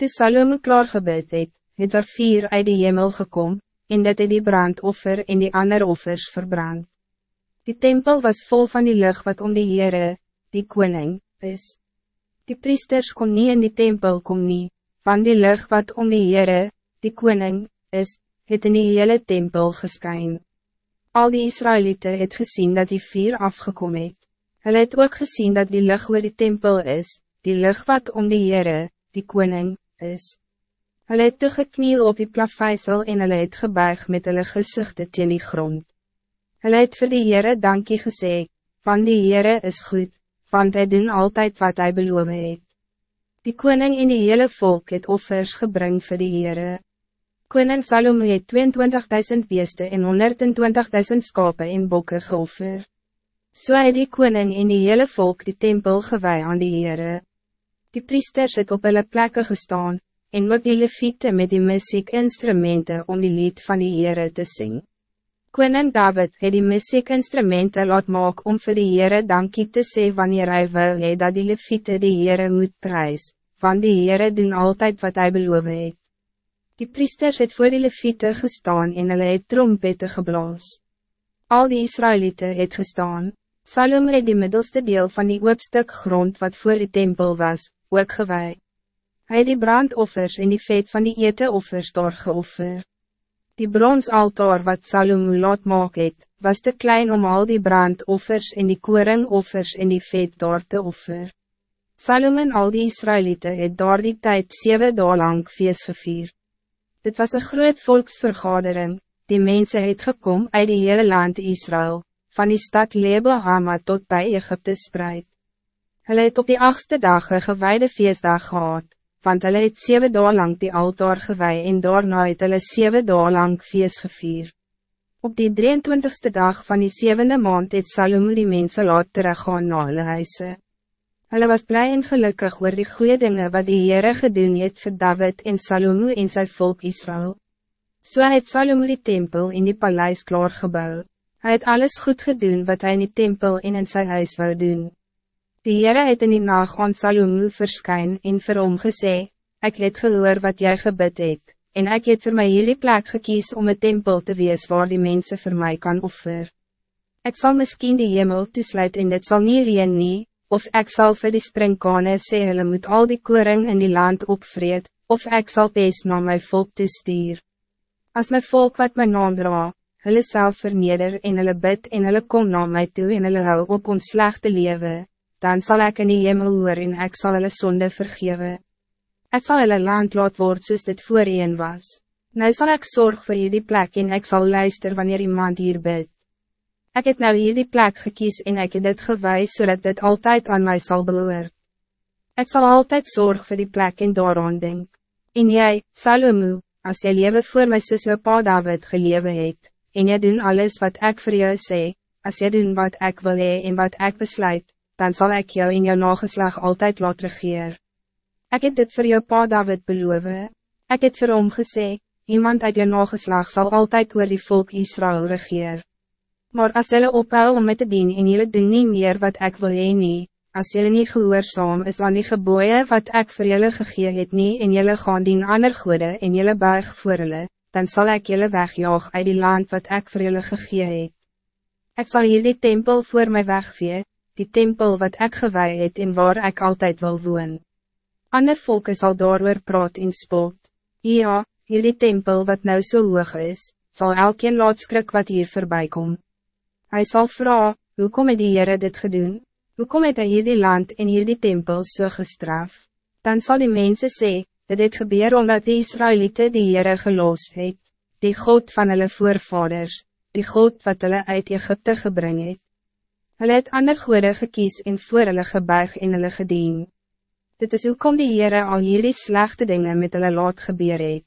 Toe Salome klaar gebid het, het er vier uit die hemel gekom, en dit het die brandoffer en die ander offers verbrand. Die tempel was vol van die lucht wat om die Heere, die koning, is. Die priesters kon niet in die tempel kom nie, van die lucht wat om die Heere, die koning, is, het in die hele tempel geskyn. Al die Israëlieten het gezien dat die vier afgekom het. Hulle het ook gezien dat die lucht oor die tempel is, die lucht wat om die Heere, die koning, is. Hulle het toegekniel op die plafijsel en hulle het gebuig met hulle gezichte teen die grond. Hulle het vir die Heere dankie gesê, van die Heere is goed, want hij doen altijd wat hij beloof het. Die koning en die hele volk het offers gebring vir die Heere. Koning Salome het 22.000 beeste en 120.000 skape en bokke geoffer. So het die koning en die hele volk die tempel gewij aan die Heere. Die priesters het op hulle plekke gestaan, en ook die leviete met die muziekinstrumenten om die lied van die Heere te sing. Koning David het die muziekinstrumenten laat maak om vir die Heere dankie te sê wanneer hy wil hee dat die leviete die Heere moet prijs, van die Heere doen altijd wat hij beloof het. Die priesters het voor die leviete gestaan en hulle het trompette geblaas. Al die Israëlieten het gestaan, Salome het die middelste deel van die oopstuk grond wat voor die tempel was, ook gewij. Hij het die brandoffers en die vet van die eteoffers daar geoffer. Die bronsaltaar wat Salomo laat maak het, was te klein om al die brandoffers en die koringoffers en die vet daar te offer. Salomo en al die Israëlieten het daar die tijd zeven dagen lang feest gevier. Dit was een groot volksvergadering, die mensen het gekom uit die hele land Israël, van die stad Lebo Hama tot bij Egypte spreid. Hulle het op die achtste dag een gewijde feestdag gehad, want hulle het zeven dagen lang die altaar gewij en daarna het hulle zeven dagen lang feest gevier. Op die 23ste dag van die zevende maand het Salomo die mense laat teruggaan na hulle huise. Hulle was blij en gelukkig oor die goede dingen wat die Heere gedoen het vir David en Salomo en zijn volk Israël. So het Salomo die tempel in die paleis klaargebouw. Hij het alles goed gedoen wat hij in die tempel en in zijn huis wou doen. Die Heere het in die nacht aan Salomo verskyn en vir hom gesê, Ek het gehoor wat jij gebid het, en ek het vir my hierdie plek gekies om een tempel te wees waar die mensen voor mij kan offer. Ik zal misschien die hemel toesluit en dit zal nie reen nie, of ik zal vir die springkane sê hulle moet al die koring in die land opvreed, of ik zal pees na my volk toestuur. Als mijn volk wat mijn naam dra, hulle self verneder en hulle bid en hulle kom na my toe en hulle hou op ons slechte leven, dan zal ik in die hemel hoor en ek sal hulle sonde vergewe. Ek sal hulle land laat word soos dit voorheen was. Nou zal ik zorg voor jullie plek en ik zal luister wanneer iemand hier bid. Ik heb nou die plek gekies en ik heb dit gewijs zodat dit altijd aan mij zal beloord. Ik zal altijd zorg voor die plek en daaraan denk. En jij, Salomo, als jy lewe voor my soos jou pa David gelewe het, en jy doen alles wat ik voor jou sê, als jy doen wat ik wil hee en wat ik besluit, dan zal ik jou in jouw nageslag altijd laten regeer. Ik heb dit voor jou pa David beloven. Ik heb voor hom gesê, iemand uit jou nageslag zal altijd oor die volk Israël regeer. Maar als jullie ophou om met te dien en jullie doen niet meer wat ik wil heen nie, als jullie niet gehoorzaam is aan die geboeien wat ik voor jullie gegeer het nie en jullie gaan dien ander goede en jullie buig voor hulle, dan zal ik jullie wegjaag uit die land wat ik voor jullie gegeer het. Ik zal hier die tempel voor mij wegvee, die tempel wat ik gewij het en waar ik altijd wil woon. Ander volke sal daar praat en spot. Ja, hier die tempel wat nou zo so hoog is, zal elkeen laat skrik wat hier voorbij kom. Hij zal vragen, hoe kom het die Heere dit gedoen? Hoe kom het hy hier die land en hier die tempel so gestraf? Dan zal die mensen sê, dat dit gebeur omdat die Israëlieten die Heere geloos het, die God van hulle voorvaders, die God wat hulle uit Egypte gebring het. Hulle het ander goede gekies en voor hulle gebuig en hulle gedien. Dit is hoe kom die Heere al hierdie slechte dingen met hulle laat gebeur het.